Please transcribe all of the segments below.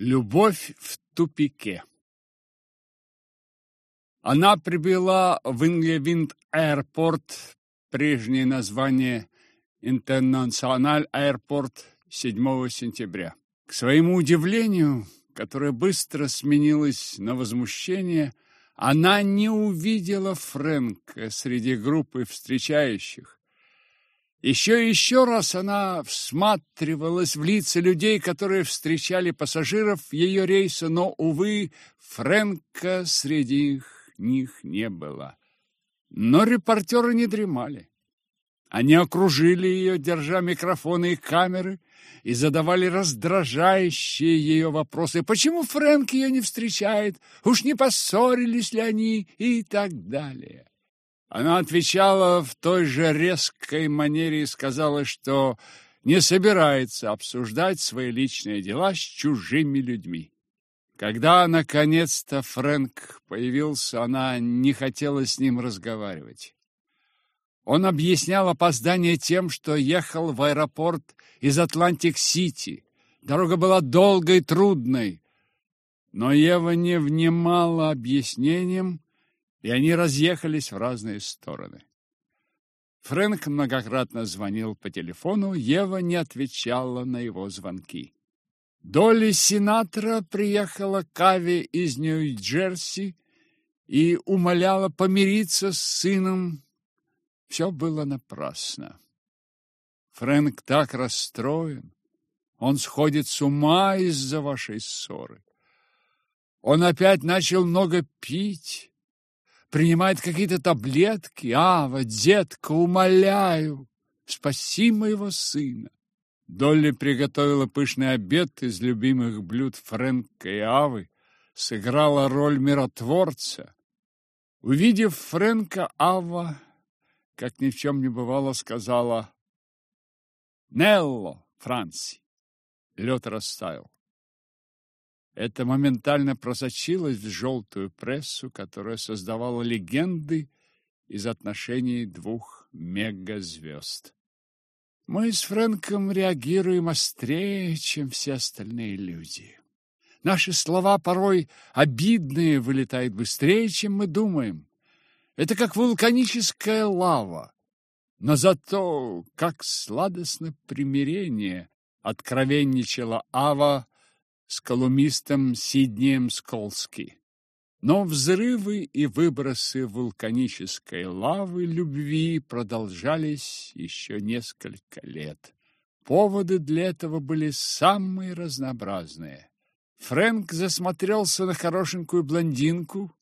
Любовь в тупике. Она прибыла в Инглевинд Аэропорт, прежнее название Интернациональ Аэропорт, 7 сентября. К своему удивлению, которое быстро сменилось на возмущение, она не увидела Фрэнка среди группы встречающих. Еще и еще раз она всматривалась в лица людей, которые встречали пассажиров ее рейса, но, увы, Фрэнка среди них не было. Но репортеры не дремали. Они окружили ее, держа микрофоны и камеры, и задавали раздражающие ее вопросы. Почему Фрэнк ее не встречает? Уж не поссорились ли они? И так далее. Она отвечала в той же резкой манере и сказала, что не собирается обсуждать свои личные дела с чужими людьми. Когда, наконец-то, Фрэнк появился, она не хотела с ним разговаривать. Он объяснял опоздание тем, что ехал в аэропорт из Атлантик-Сити. Дорога была долгой и трудной. Но Ава не внимала объяснениям, и они разъехались в разные стороны. Фрэнк многократно звонил по телефону, Ава не отвечала на его звонки. Долли Синатра приехала к Аве из Нью-Джерси и умоляла помириться с сыном. Все было напрасно. Фрэнк так расстроен. Он сходит с ума из-за вашей ссоры. Он опять начал много пить принимает какие-то таблетки. Ава, детка, умоляю, спаси моего сына. Долли приготовила пышный обед из любимых блюд Фрэнка и Авы, сыграла роль миротворца. Увидев Фрэнка, Ава, как ни в чем не бывало, сказала «Нелло, Франси!» Лед растаял. Это моментально просочилось в желтую прессу, которая создавала легенды из отношений двух мегазвезд. Мы с Фрэнком реагируем острее, чем все остальные люди. Наши слова порой обидные вылетают быстрее, чем мы думаем. Это как вулканическая лава. Но зато, как сладостно примирение, откровенничала Ава с колумистом Сиднием Сколски. Но взрывы и выбросы вулканической лавы любви продолжались еще несколько лет. Поводы для этого были самые разнообразные. Фрэнк засмотрелся на хорошенькую блондинку,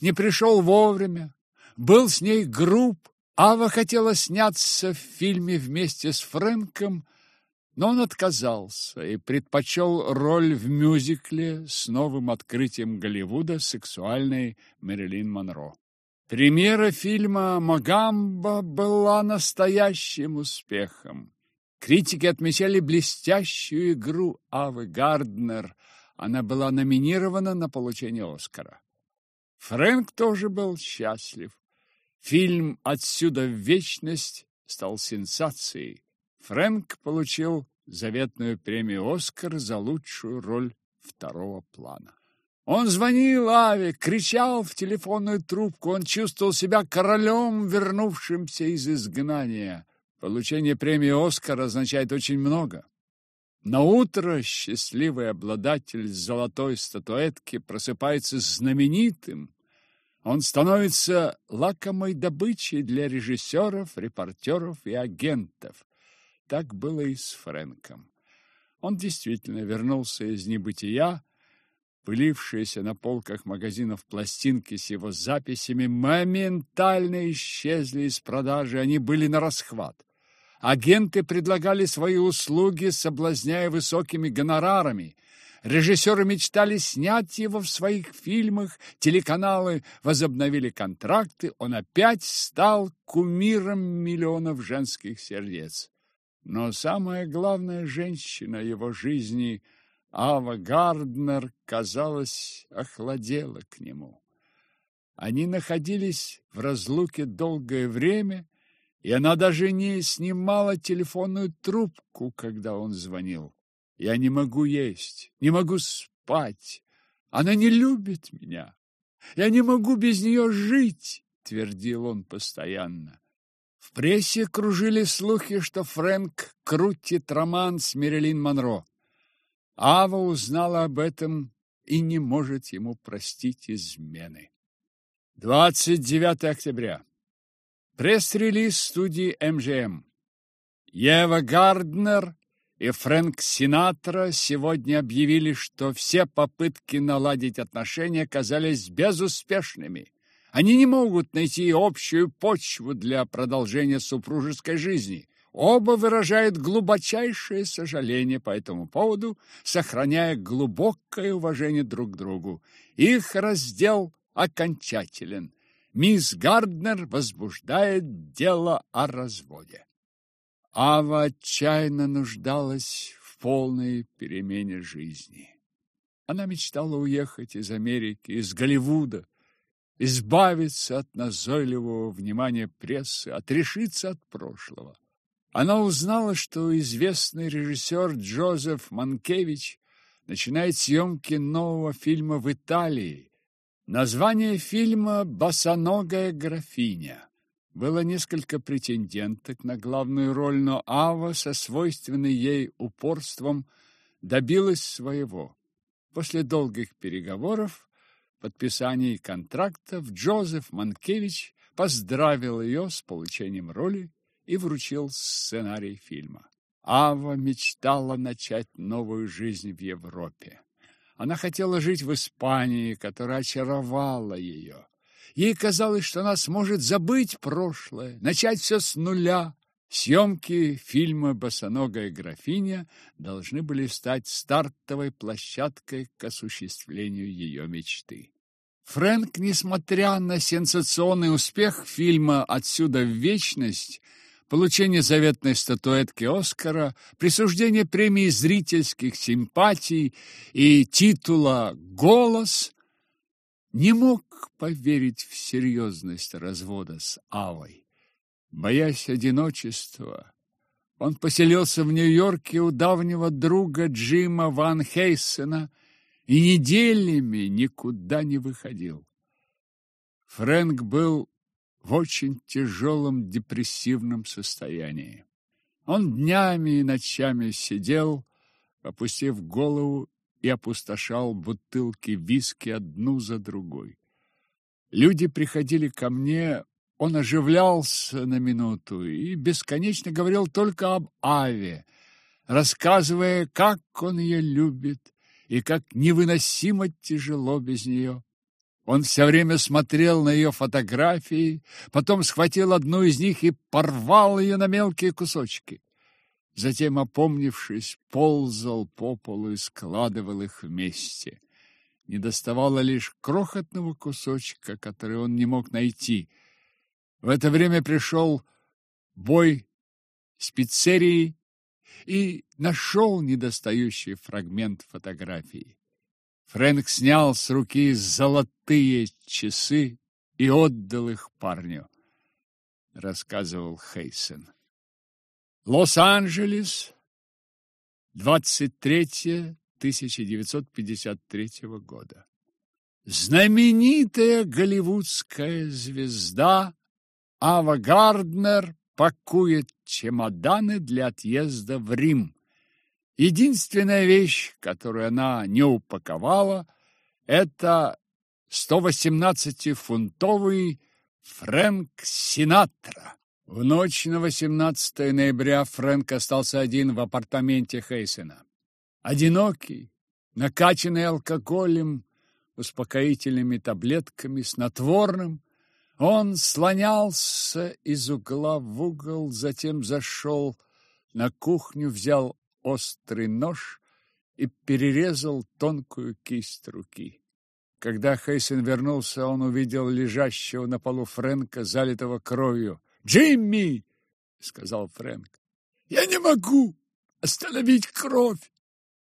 не пришел вовремя, был с ней груб. Ава хотела сняться в фильме вместе с Фрэнком, но он отказался и предпочел роль в мюзикле с новым открытием Голливуда сексуальной Мэрилин Монро. Премьера фильма «Магамба» была настоящим успехом. Критики отмечали блестящую игру Авы Гарднер. Она была номинирована на получение Оскара. Фрэнк тоже был счастлив. Фильм «Отсюда в вечность» стал сенсацией. Фрэнк получил заветную премию «Оскар» за лучшую роль второго плана. Он звонил Аве, кричал в телефонную трубку. Он чувствовал себя королем, вернувшимся из изгнания. Получение премии «Оскар» означает очень много. На утро счастливый обладатель золотой статуэтки просыпается знаменитым. Он становится лакомой добычей для режиссеров, репортеров и агентов. Так было и с Фрэнком. Он действительно вернулся из небытия, Пылившиеся на полках магазинов пластинки с его записями моментально исчезли из продажи, они были на расхват. Агенты предлагали свои услуги, соблазняя высокими гонорарами. Режиссеры мечтали снять его в своих фильмах, телеканалы возобновили контракты, он опять стал кумиром миллионов женских сердец. Но самая главная женщина его жизни, Ава Гарднер, казалось, охладела к нему. Они находились в разлуке долгое время, и она даже не снимала телефонную трубку, когда он звонил. «Я не могу есть, не могу спать. Она не любит меня. Я не могу без нее жить, твердил он постоянно. В прессе кружили слухи, что Фрэнк крутит роман с Мерилин Монро. Ава узнала об этом и не может ему простить измены. 29 октября. Пресс-релиз студии MGM. Ава Гарднер и Фрэнк Синатра сегодня объявили, что все попытки наладить отношения оказались безуспешными. Они не могут найти общую почву для продолжения супружеской жизни. Оба выражают глубочайшее сожаление по этому поводу, сохраняя глубокое уважение друг к другу. Их раздел окончателен. Мисс Гарднер возбуждает дело о разводе. Ава отчаянно нуждалась в полной перемене жизни. Она мечтала уехать из Америки, из Голливуда, избавиться от назойливого внимания прессы, отрешиться от прошлого. Она узнала, что известный режиссер Джозеф Манкевич начинает съемки нового фильма в Италии. Название фильма «Босоногая графиня». Было несколько претенденток на главную роль, но Ава со свойственной ей упорством добилась своего. После долгих переговоров, подписаний контрактов, Джозеф Манкевич поздравил ее с получением роли и вручил сценарий фильма. Ава мечтала начать новую жизнь в Европе. Она хотела жить в Испании, которая очаровала ее. Ей казалось, что она сможет забыть прошлое, начать все с нуля. Съемки фильма «Босоногая графиня» должны были стать стартовой площадкой к осуществлению ее мечты. Фрэнк, несмотря на сенсационный успех фильма «Отсюда в вечность», получение заветной статуэтки Оскара, присуждение премии зрительских симпатий и титула «Голос» не мог поверить в серьезность развода с Авой. Боясь одиночества, он поселился в Нью-Йорке у давнего друга Джима Ван Хейсена и неделями никуда не выходил. Фрэнк был в очень тяжелом депрессивном состоянии. Он днями и ночами сидел, опустив голову и опустошал бутылки виски одну за другой. Люди приходили ко мне, он оживлялся на минуту и бесконечно говорил только об Аве, рассказывая, как он ее любит и как невыносимо тяжело без нее. Он все время смотрел на ее фотографии, потом схватил одну из них и порвал ее на мелкие кусочки. Затем, опомнившись, ползал по полу и складывал их вместе. Не доставало лишь крохотного кусочка, который он не мог найти. В это время пришел бой с пиццерией и нашел недостающий фрагмент фотографии. Фрэнк снял с руки золотые часы и отдал их парню, рассказывал Хейсен. Лос-Анджелес, 23 1953 года. Знаменитая голливудская звезда Ава Гарднер пакует чемоданы для отъезда в Рим. Единственная вещь, которую она не упаковала, это 118-фунтовый Фрэнк Синатра. В ночь на 18 ноября Фрэнк остался один в апартаменте Хейсена. Одинокий, накачанный алкоголем, успокоительными таблетками, снотворным, он слонялся из угла в угол, затем зашел на кухню, взял острый нож и перерезал тонкую кисть руки. Когда Хейсен вернулся, он увидел лежащего на полу Фрэнка, залитого кровью. «Джимми!» — сказал Фрэнк. «Я не могу остановить кровь!»